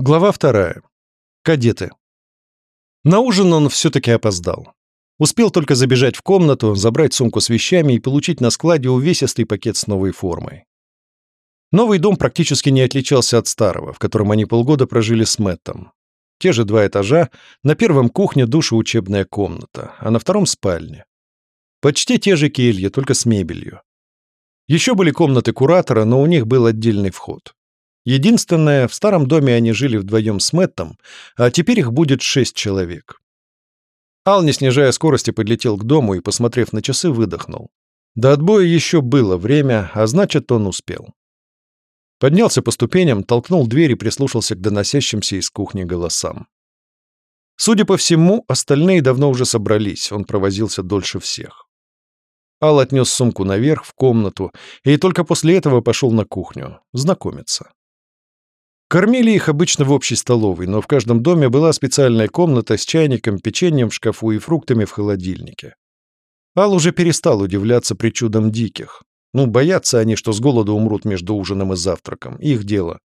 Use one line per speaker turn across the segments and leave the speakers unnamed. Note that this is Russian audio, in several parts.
Глава вторая. Кадеты. На ужин он все-таки опоздал. Успел только забежать в комнату, забрать сумку с вещами и получить на складе увесистый пакет с новой формой. Новый дом практически не отличался от старого, в котором они полгода прожили с Мэттом. Те же два этажа, на первом кухне, душ и учебная комната, а на втором спальня. Почти те же кельи, только с мебелью. Еще были комнаты куратора, но у них был отдельный вход. Единственное, в старом доме они жили вдвоем с Мэттом, а теперь их будет шесть человек. Ал, не снижая скорости, подлетел к дому и, посмотрев на часы, выдохнул. До отбоя еще было время, а значит, он успел. Поднялся по ступеням, толкнул дверь и прислушался к доносящимся из кухни голосам. Судя по всему, остальные давно уже собрались, он провозился дольше всех. Ал отнес сумку наверх, в комнату, и только после этого пошел на кухню, знакомиться. Кормили их обычно в общей столовой, но в каждом доме была специальная комната с чайником, печеньем в шкафу и фруктами в холодильнике. Ал уже перестал удивляться причудам диких. Ну, боятся они, что с голоду умрут между ужином и завтраком. Их дело.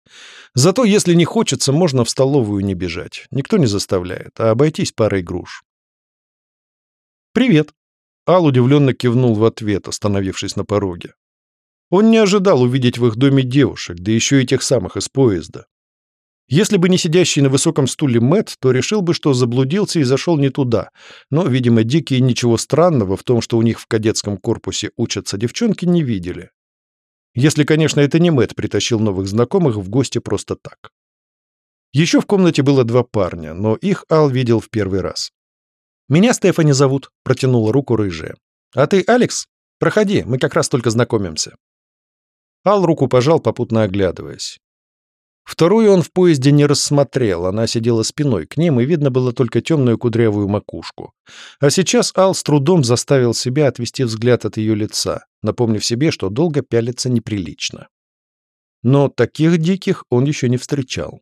Зато, если не хочется, можно в столовую не бежать. Никто не заставляет, а обойтись парой груш. «Привет!» Ал удивленно кивнул в ответ, остановившись на пороге. Он не ожидал увидеть в их доме девушек, да еще и тех самых из поезда. Если бы не сидящий на высоком стуле Мэт, то решил бы, что заблудился и зашел не туда. Но, видимо, дикие ничего странного в том, что у них в кадетском корпусе учатся девчонки, не видели. Если, конечно, это не Мэт притащил новых знакомых в гости просто так. Еще в комнате было два парня, но их Ал видел в первый раз. «Меня Стефани зовут», — протянула руку рыжая. «А ты Алекс? Проходи, мы как раз только знакомимся». Ал руку пожал, попутно оглядываясь. Вторую он в поезде не рассмотрел, она сидела спиной к ним, и видно было только темную кудрявую макушку. А сейчас Ал с трудом заставил себя отвести взгляд от ее лица, напомнив себе, что долго пялиться неприлично. Но таких диких он еще не встречал.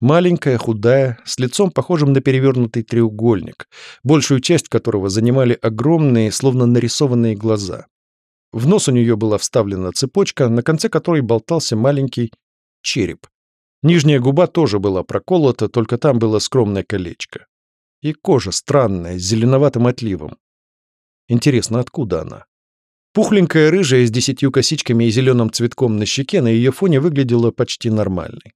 Маленькая, худая, с лицом похожим на перевернутый треугольник, большую часть которого занимали огромные, словно нарисованные глаза. В нос у нее была вставлена цепочка, на конце которой болтался маленький череп. Нижняя губа тоже была проколота, только там было скромное колечко. И кожа странная, с зеленоватым отливом. Интересно, откуда она? Пухленькая рыжая с десятью косичками и зеленым цветком на щеке на ее фоне выглядела почти нормальной.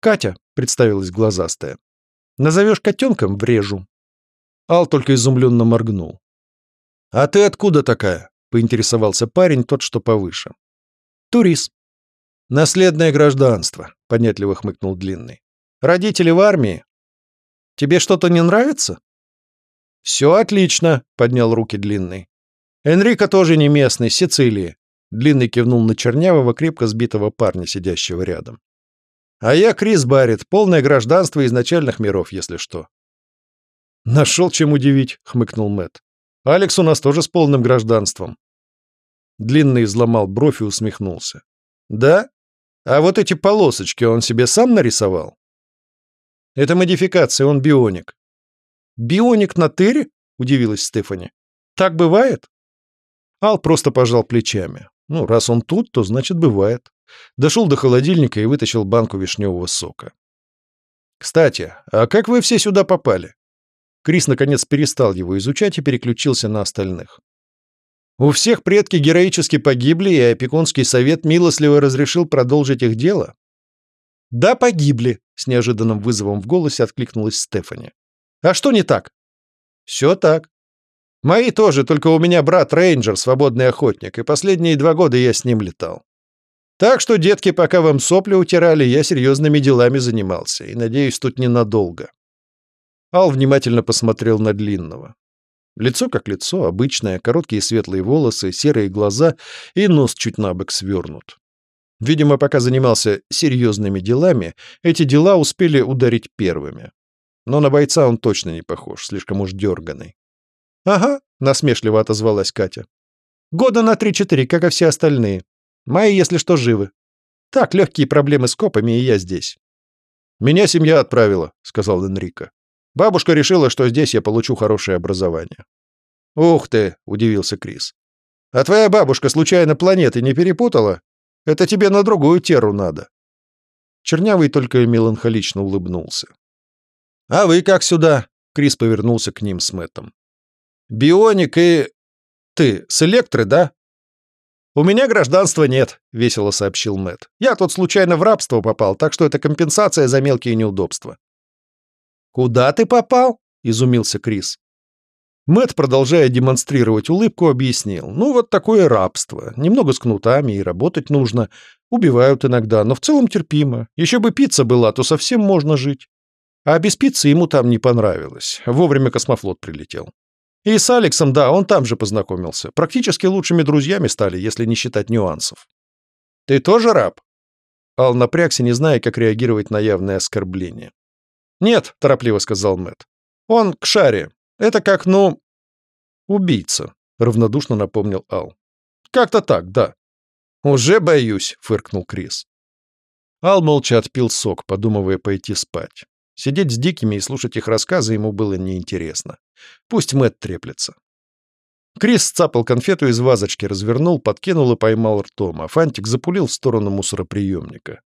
«Катя», — представилась глазастая. «Назовешь котенком — врежу». Ал только изумленно моргнул. «А ты откуда такая?» — поинтересовался парень, тот, что повыше. «Турист», «Наследное гражданство», — понятливо хмыкнул Длинный. «Родители в армии. Тебе что-то не нравится?» «Все отлично», — поднял руки Длинный. «Энрико тоже не местный, Сицилии». Длинный кивнул на чернявого, крепко сбитого парня, сидящего рядом. «А я Крис Барретт, полное гражданство изначальных миров, если что». «Нашел чем удивить», — хмыкнул Мэт. «Алекс у нас тоже с полным гражданством». Длинный взломал бровь и усмехнулся. «Да? А вот эти полосочки он себе сам нарисовал? Это модификация, он бионик. Бионик на тыре? Удивилась Стефани. Так бывает? Ал просто пожал плечами. Ну, раз он тут, то значит бывает. Дошел до холодильника и вытащил банку вишневого сока. Кстати, а как вы все сюда попали? Крис наконец перестал его изучать и переключился на остальных. У всех предки героически погибли, и опекунский совет милостливо разрешил продолжить их дело? Да, погибли, с неожиданным вызовом в голосе откликнулась Стефани. А что не так? Все так. Мои тоже, только у меня брат рейнджер, свободный охотник, и последние два года я с ним летал. Так что, детки, пока вам сопли утирали, я серьезными делами занимался, и, надеюсь, тут ненадолго. Ал внимательно посмотрел на Длинного. Лицо как лицо, обычное, короткие светлые волосы, серые глаза и нос чуть набок свернут. Видимо, пока занимался серьезными делами, эти дела успели ударить первыми. Но на бойца он точно не похож, слишком уж дерганый. «Ага», — насмешливо отозвалась Катя. «Года на три-четыре, как и все остальные. Мои, если что, живы. Так, легкие проблемы с копами, и я здесь». «Меня семья отправила», — сказал Энрико. Бабушка решила, что здесь я получу хорошее образование. «Ух ты!» — удивился Крис. «А твоя бабушка случайно планеты не перепутала? Это тебе на другую теру надо». Чернявый только меланхолично улыбнулся. «А вы как сюда?» — Крис повернулся к ним с Мэттом. «Бионик и... ты с Электры, да?» «У меня гражданства нет», — весело сообщил Мэтт. «Я тут случайно в рабство попал, так что это компенсация за мелкие неудобства». «Куда ты попал?» — изумился Крис. Мэт, продолжая демонстрировать улыбку, объяснил. «Ну, вот такое рабство. Немного с кнутами, и работать нужно. Убивают иногда, но в целом терпимо. Еще бы пицца была, то совсем можно жить. А без пиццы ему там не понравилось. Вовремя космофлот прилетел. И с Алексом, да, он там же познакомился. Практически лучшими друзьями стали, если не считать нюансов. «Ты тоже раб?» Ал напрягся, не зная, как реагировать на явное оскорбление. «Нет», — торопливо сказал Мэт. «Он к шаре. Это как, ну...» «Убийца», — равнодушно напомнил Ал. «Как-то так, да». «Уже боюсь», — фыркнул Крис. Ал молча отпил сок, подумывая пойти спать. Сидеть с дикими и слушать их рассказы ему было неинтересно. Пусть Мэтт треплется. Крис сцапал конфету из вазочки, развернул, подкинул и поймал ртом, а Фантик запулил в сторону мусороприемника.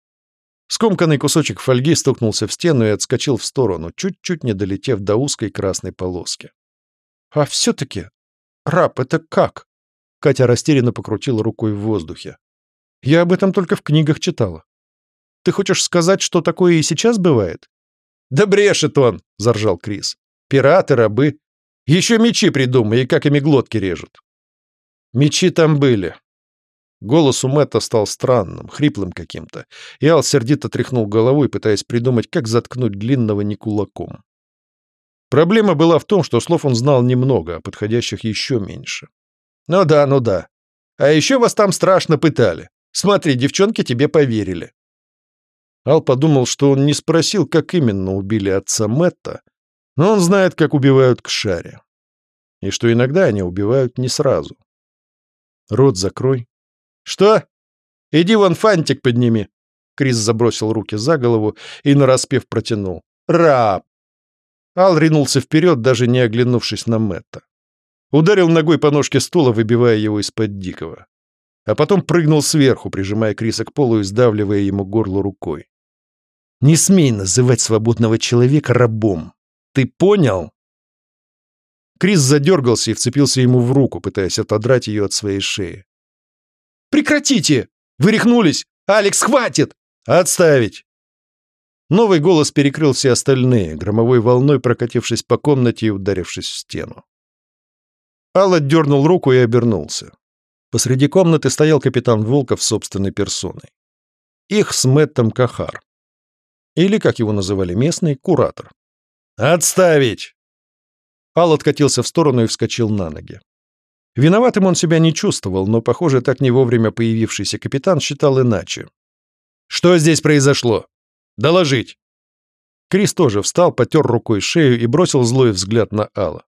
Скомканный кусочек фольги стукнулся в стену и отскочил в сторону, чуть-чуть не долетев до узкой красной полоски. «А все-таки... Раб, это как?» Катя растерянно покрутила рукой в воздухе. «Я об этом только в книгах читала. Ты хочешь сказать, что такое и сейчас бывает?» «Да брешет он!» — заржал Крис. «Пираты, рабы. Еще мечи придумай, и как ими глотки режут». «Мечи там были», Голос у Мэтта стал странным, хриплым каким-то, и Ал сердито тряхнул головой, пытаясь придумать, как заткнуть длинного не кулаком. Проблема была в том, что слов он знал немного, а подходящих еще меньше. «Ну да, ну да. А еще вас там страшно пытали. Смотри, девчонки тебе поверили». Ал подумал, что он не спросил, как именно убили отца Мэтта, но он знает, как убивают к шаре. И что иногда они убивают не сразу. «Рот закрой», «Что? Иди вон фантик подними!» Крис забросил руки за голову и нараспев протянул. «Раб!» Ал ринулся вперед, даже не оглянувшись на Мэтта. Ударил ногой по ножке стула, выбивая его из-под дикого. А потом прыгнул сверху, прижимая Криса к полу и сдавливая ему горло рукой. «Не смей называть свободного человека рабом! Ты понял?» Крис задергался и вцепился ему в руку, пытаясь отодрать ее от своей шеи. Прекратите! Вы рехнулись! Алекс, хватит! Отставить!» Новый голос перекрыл все остальные, громовой волной прокатившись по комнате и ударившись в стену. Алла дернул руку и обернулся. Посреди комнаты стоял капитан Волков собственной персоной. Их с Мэттом Кахар. Или, как его называли местные, куратор. «Отставить!» Ал откатился в сторону и вскочил на ноги. Виноватым он себя не чувствовал, но, похоже, так не вовремя появившийся капитан считал иначе. «Что здесь произошло? Доложить!» Крис тоже встал, потер рукой шею и бросил злой взгляд на Алла.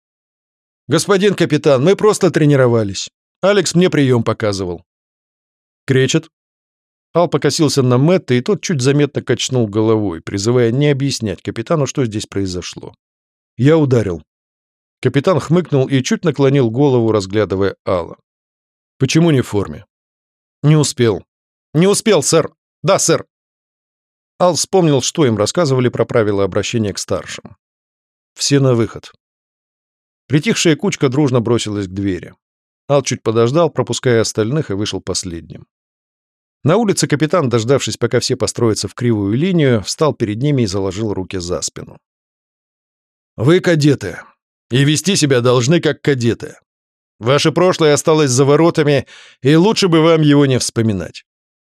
«Господин капитан, мы просто тренировались. Алекс мне прием показывал». «Кречет?» Ал покосился на Мэтта, и тот чуть заметно качнул головой, призывая не объяснять капитану, что здесь произошло. «Я ударил. Капитан хмыкнул и чуть наклонил голову, разглядывая Алла. «Почему не в форме?» «Не успел». «Не успел, сэр! Да, сэр!» Ал вспомнил, что им рассказывали про правила обращения к старшим. «Все на выход». Притихшая кучка дружно бросилась к двери. Ал чуть подождал, пропуская остальных, и вышел последним. На улице капитан, дождавшись, пока все построятся в кривую линию, встал перед ними и заложил руки за спину. «Вы кадеты. И вести себя должны как кадеты. Ваше прошлое осталось за воротами, и лучше бы вам его не вспоминать.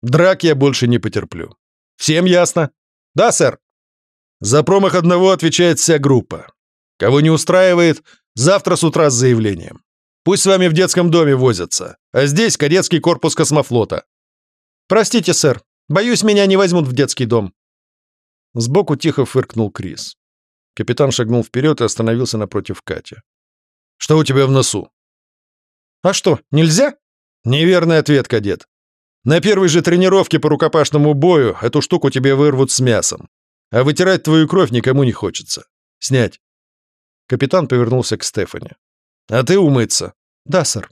Драк я больше не потерплю. Всем ясно? Да, сэр. За промах одного отвечает вся группа. Кого не устраивает, завтра с утра с заявлением. Пусть с вами в детском доме возятся, а здесь кадетский корпус космофлота. Простите, сэр, боюсь, меня не возьмут в детский дом. Сбоку тихо фыркнул Крис. Капитан шагнул вперед и остановился напротив Кати. «Что у тебя в носу?» «А что, нельзя?» «Неверный ответ, кадет. На первой же тренировке по рукопашному бою эту штуку тебе вырвут с мясом. А вытирать твою кровь никому не хочется. Снять». Капитан повернулся к Стефани. «А ты умыться». «Да, сэр».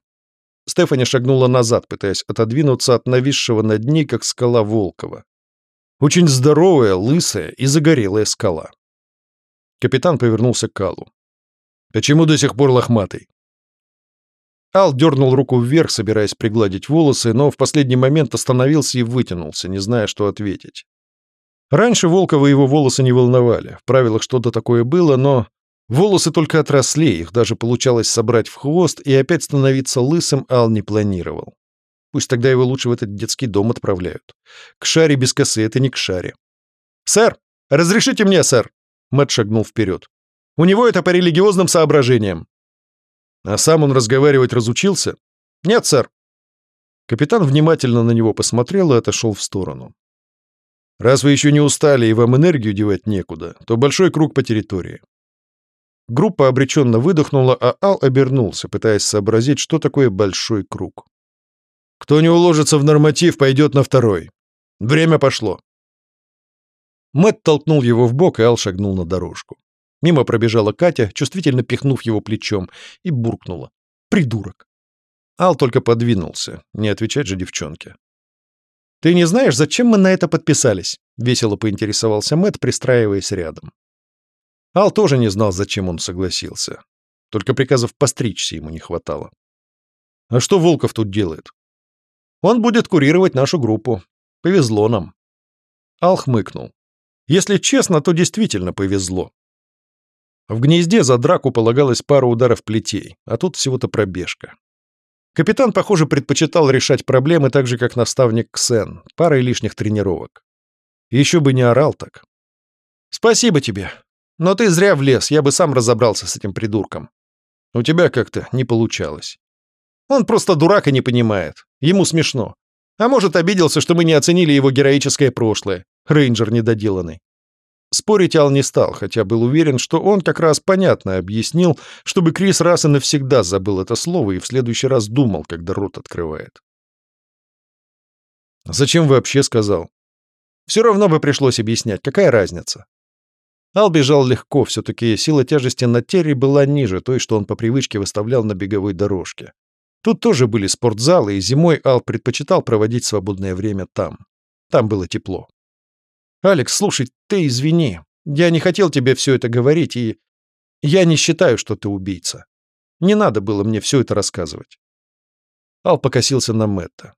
Стефани шагнула назад, пытаясь отодвинуться от нависшего над ней, как скала Волкова. Очень здоровая, лысая и загорелая скала. Капитан повернулся к Аллу. «Почему до сих пор лохматый?» Ал дернул руку вверх, собираясь пригладить волосы, но в последний момент остановился и вытянулся, не зная, что ответить. Раньше Волкова его волосы не волновали. В правилах что-то такое было, но волосы только отросли, их даже получалось собрать в хвост, и опять становиться лысым Ал не планировал. Пусть тогда его лучше в этот детский дом отправляют. К шаре без косы — это не к шаре. «Сэр! Разрешите мне, сэр!» Мэтт шагнул вперед. «У него это по религиозным соображениям». «А сам он разговаривать разучился?» «Нет, сэр». Капитан внимательно на него посмотрел и отошел в сторону. Раз вы еще не устали и вам энергию девать некуда, то большой круг по территории. Группа обреченно выдохнула, а Ал обернулся, пытаясь сообразить, что такое большой круг. Кто не уложится в норматив, пойдет на второй. Время пошло. Мэт толкнул его в бок, и Ал шагнул на дорожку. Мимо пробежала Катя, чувствительно пихнув его плечом, и буркнула. «Придурок!» Ал только подвинулся, не отвечать же девчонке. «Ты не знаешь, зачем мы на это подписались?» — весело поинтересовался Мэт, пристраиваясь рядом. Ал тоже не знал, зачем он согласился. Только приказов постричься ему не хватало. «А что Волков тут делает?» «Он будет курировать нашу группу. Повезло нам». Ал хмыкнул. «Если честно, то действительно повезло. В гнезде за драку полагалось пара ударов плетей, а тут всего-то пробежка. Капитан, похоже, предпочитал решать проблемы так же, как наставник Ксен, парой лишних тренировок. Еще бы не орал так. «Спасибо тебе. Но ты зря влез, я бы сам разобрался с этим придурком. У тебя как-то не получалось. Он просто дурак и не понимает. Ему смешно. А может, обиделся, что мы не оценили его героическое прошлое. Рейнджер недоделанный. Спорить Ал не стал, хотя был уверен, что он как раз понятно объяснил, чтобы Крис раз и навсегда забыл это слово и в следующий раз думал, когда рот открывает. «Зачем вообще сказал?» «Все равно бы пришлось объяснять, какая разница?» Ал бежал легко, все-таки сила тяжести на Терри была ниже той, что он по привычке выставлял на беговой дорожке. Тут тоже были спортзалы, и зимой Ал предпочитал проводить свободное время там. Там было тепло. «Алекс, слушай, ты извини. Я не хотел тебе все это говорить, и я не считаю, что ты убийца. Не надо было мне все это рассказывать». Ал покосился на Мэтта.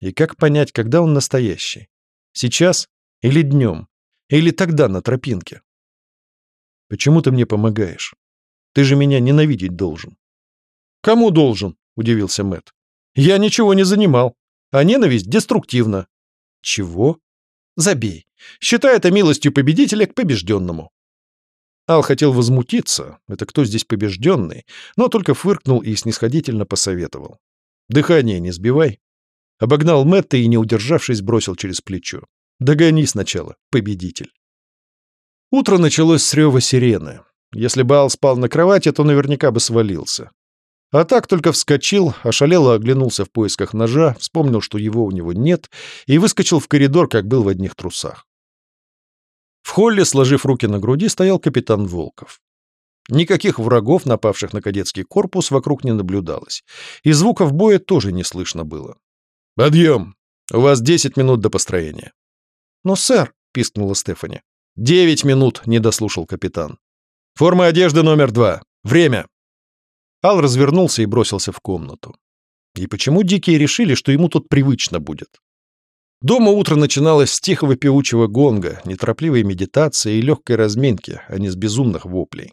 И как понять, когда он настоящий? Сейчас или днем? Или тогда на тропинке? Почему ты мне помогаешь? Ты же меня ненавидеть должен. Кому должен? Удивился Мэтт. Я ничего не занимал. А ненависть деструктивна. Чего? Забей. Считай это милостью победителя к побежденному. Ал хотел возмутиться, это кто здесь побежденный, но только фыркнул и снисходительно посоветовал. Дыхание не сбивай. Обогнал Мэтта и, не удержавшись, бросил через плечо. Догони сначала, победитель. Утро началось с рева сирены. Если бы Ал спал на кровати, то наверняка бы свалился. А так только вскочил, ошалело оглянулся в поисках ножа, вспомнил, что его у него нет, и выскочил в коридор, как был в одних трусах. В холле, сложив руки на груди, стоял капитан Волков. Никаких врагов, напавших на кадетский корпус, вокруг не наблюдалось. И звуков боя тоже не слышно было. «Подъем! У вас десять минут до построения». «Но, сэр», — пискнула Стефани. «Девять минут», — не дослушал капитан. «Форма одежды номер два. Время!» Ал развернулся и бросился в комнату. И почему дикие решили, что ему тут привычно будет? Дома утро начиналось с тихого певучего гонга, неторопливой медитации и легкой разминки, а не с безумных воплей.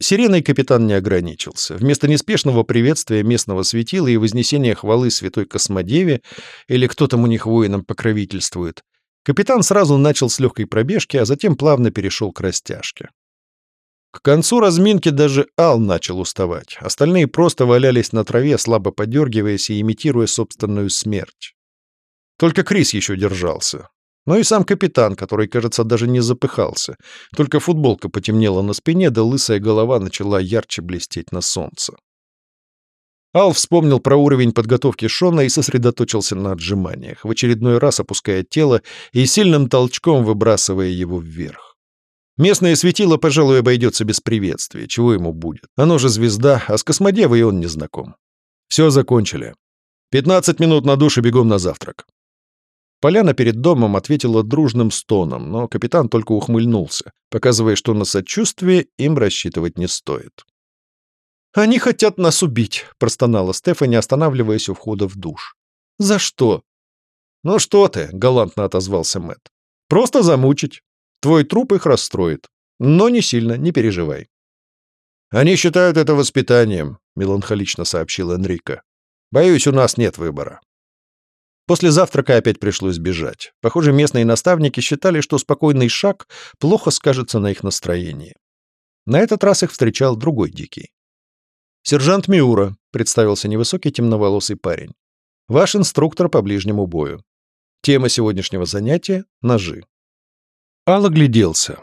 Сиреной капитан не ограничился. Вместо неспешного приветствия местного светила и вознесения хвалы святой Космодеве, или кто там у них воинам покровительствует, капитан сразу начал с легкой пробежки, а затем плавно перешел к растяжке. К концу разминки даже Ал начал уставать. Остальные просто валялись на траве, слабо подергиваясь и имитируя собственную смерть. Только Крис еще держался. Ну и сам капитан, который, кажется, даже не запыхался. Только футболка потемнела на спине, да лысая голова начала ярче блестеть на солнце. Ал вспомнил про уровень подготовки Шона и сосредоточился на отжиманиях, в очередной раз опуская тело и сильным толчком выбрасывая его вверх. Местное светило, пожалуй, обойдется без приветствия. Чего ему будет? Оно же звезда, а с Космодевой он не знаком. Все закончили. Пятнадцать минут на душ и бегом на завтрак. Поляна перед домом ответила дружным стоном, но капитан только ухмыльнулся, показывая, что на сочувствие им рассчитывать не стоит. «Они хотят нас убить», — простонала Стефани, останавливаясь у входа в душ. «За что?» «Ну что ты», — галантно отозвался Мэтт. «Просто замучить. Твой труп их расстроит. Но не сильно, не переживай». «Они считают это воспитанием», — меланхолично сообщил Энрико. «Боюсь, у нас нет выбора». После завтрака опять пришлось бежать. Похоже, местные наставники считали, что спокойный шаг плохо скажется на их настроении. На этот раз их встречал другой дикий. «Сержант Миура», — представился невысокий темноволосый парень. «Ваш инструктор по ближнему бою. Тема сегодняшнего занятия — ножи». Ал огляделся.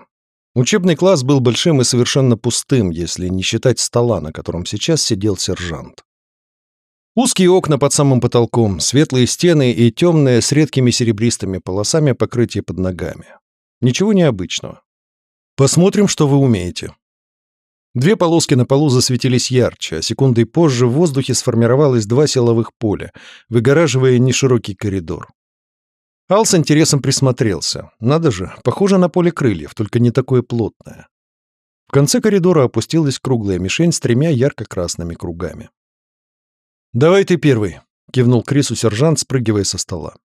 Учебный класс был большим и совершенно пустым, если не считать стола, на котором сейчас сидел сержант. Узкие окна под самым потолком, светлые стены и темное с редкими серебристыми полосами покрытие под ногами. Ничего необычного. Посмотрим, что вы умеете. Две полоски на полу засветились ярче, а секундой позже в воздухе сформировалось два силовых поля, выгораживая неширокий коридор. Ал с интересом присмотрелся. Надо же, похоже на поле крыльев, только не такое плотное. В конце коридора опустилась круглая мишень с тремя ярко-красными кругами. «Давай ты первый», — кивнул Крису сержант, спрыгивая со стола.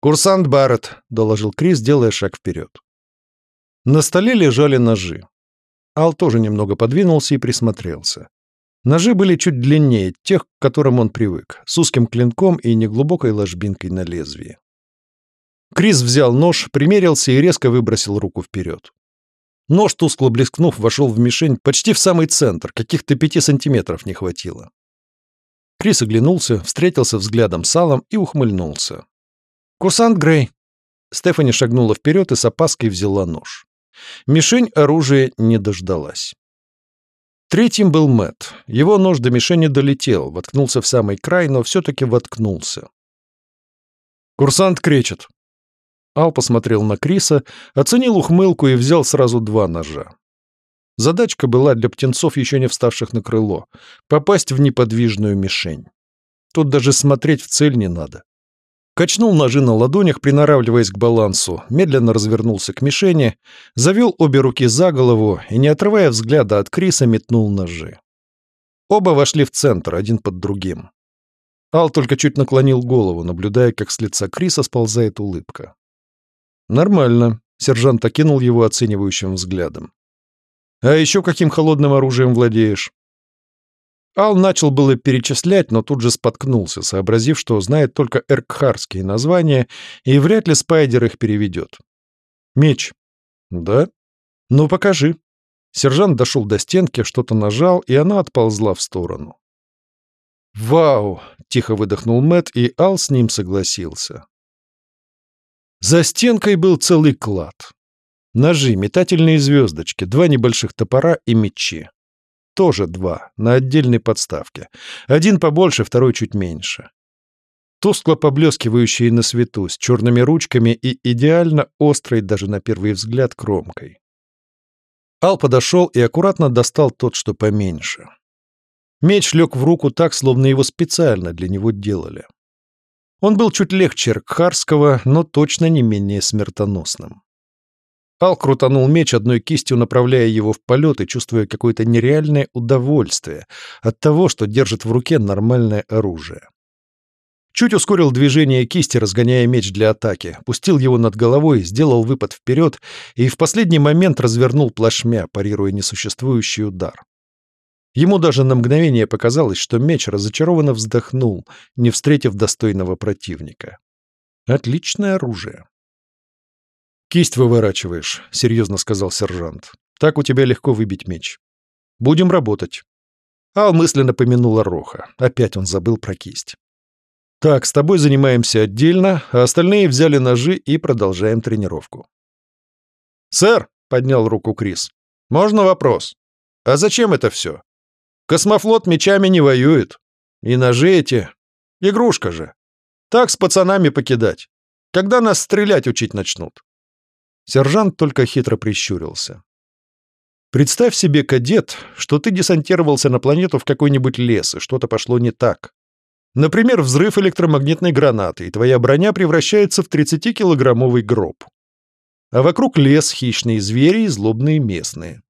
«Курсант Барретт», — доложил Крис, делая шаг вперед. На столе лежали ножи. Ал тоже немного подвинулся и присмотрелся. Ножи были чуть длиннее тех, к которым он привык, с узким клинком и неглубокой ложбинкой на лезвии. Крис взял нож, примерился и резко выбросил руку вперед. Нож, тускло блескнув, вошел в мишень почти в самый центр, каких-то пяти сантиметров не хватило. Крис оглянулся, встретился взглядом с Аллом и ухмыльнулся. «Курсант Грей!» Стефани шагнула вперед и с опаской взяла нож. Мишень оружия не дождалась. Третьим был Мэт. Его нож до мишени долетел, воткнулся в самый край, но все-таки воткнулся. «Курсант кречет!» Ал посмотрел на Криса, оценил ухмылку и взял сразу два ножа. Задачка была для птенцов, еще не вставших на крыло — попасть в неподвижную мишень. Тут даже смотреть в цель не надо. Качнул ножи на ладонях, приноравливаясь к балансу, медленно развернулся к мишени, завел обе руки за голову и, не отрывая взгляда от Криса, метнул ножи. Оба вошли в центр, один под другим. Ал только чуть наклонил голову, наблюдая, как с лица Криса сползает улыбка. «Нормально», — сержант окинул его оценивающим взглядом. «А еще каким холодным оружием владеешь?» Ал начал было перечислять, но тут же споткнулся, сообразив, что знает только эркхарские названия, и вряд ли Спайдер их переведет. «Меч». «Да?» «Ну, покажи». Сержант дошел до стенки, что-то нажал, и она отползла в сторону. «Вау!» — тихо выдохнул Мэт, и Ал с ним согласился. За стенкой был целый клад. Ножи, метательные звездочки, два небольших топора и мечи. Тоже два, на отдельной подставке. Один побольше, второй чуть меньше. Тускло поблескивающие на свету, с черными ручками и идеально острой даже на первый взгляд кромкой. Ал подошел и аккуратно достал тот, что поменьше. Меч лег в руку так, словно его специально для него делали. Он был чуть легче Ркхарского, но точно не менее смертоносным. Ал крутанул меч одной кистью, направляя его в полет и чувствуя какое-то нереальное удовольствие от того, что держит в руке нормальное оружие. Чуть ускорил движение кисти, разгоняя меч для атаки, пустил его над головой, сделал выпад вперед и в последний момент развернул плашмя, парируя несуществующий удар. Ему даже на мгновение показалось, что меч разочарованно вздохнул, не встретив достойного противника. Отличное оружие. «Кисть выворачиваешь», — серьезно сказал сержант. «Так у тебя легко выбить меч. Будем работать». Ал мысленно помянула Роха. Опять он забыл про кисть. «Так, с тобой занимаемся отдельно, а остальные взяли ножи и продолжаем тренировку». «Сэр», — поднял руку Крис, — «можно вопрос? А зачем это все? Космофлот мечами не воюет. И ножи эти... Игрушка же. Так с пацанами покидать. Когда нас стрелять учить начнут?» Сержант только хитро прищурился. «Представь себе, кадет, что ты десантировался на планету в какой-нибудь лес, и что-то пошло не так. Например, взрыв электромагнитной гранаты, и твоя броня превращается в 30-килограммовый гроб. А вокруг лес, хищные звери и злобные местные.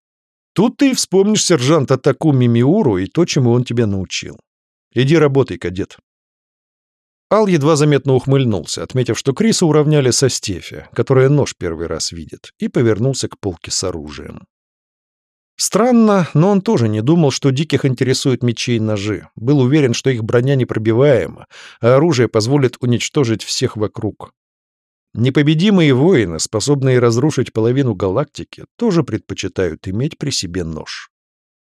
Тут ты и вспомнишь сержанта Такуми Миуру и то, чему он тебя научил. Иди работай, кадет. Ал едва заметно ухмыльнулся, отметив, что Криса уравняли со Стефи, которая нож первый раз видит, и повернулся к полке с оружием. Странно, но он тоже не думал, что диких интересуют мечи и ножи. Был уверен, что их броня непробиваема, а оружие позволит уничтожить всех вокруг. Непобедимые воины, способные разрушить половину галактики, тоже предпочитают иметь при себе нож.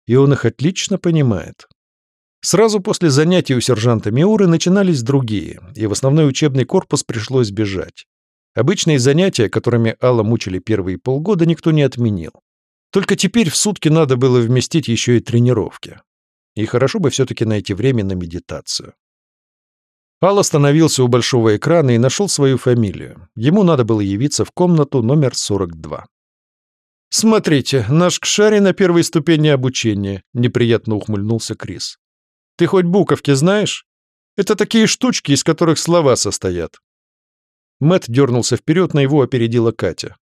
И он их отлично понимает. Сразу после занятий у сержанта Миуры начинались другие, и в основной учебный корпус пришлось бежать. Обычные занятия, которыми Алла мучили первые полгода, никто не отменил. Только теперь в сутки надо было вместить еще и тренировки. И хорошо бы все-таки найти время на медитацию. Ал остановился у большого экрана и нашел свою фамилию. Ему надо было явиться в комнату номер 42. «Смотрите, наш Кшари на первой ступени обучения», — неприятно ухмыльнулся Крис. «Ты хоть буковки знаешь? Это такие штучки, из которых слова состоят». Мэт дернулся вперед, на его опередила Катя.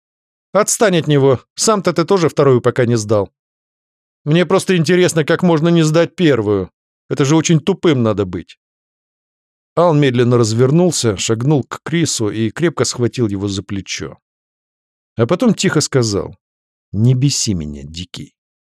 «Отстань от него! Сам-то ты тоже вторую пока не сдал. Мне просто интересно, как можно не сдать первую. Это же очень тупым надо быть». Ал медленно развернулся, шагнул к Крису и крепко схватил его за плечо. А потом тихо сказал «Не беси меня, дикий».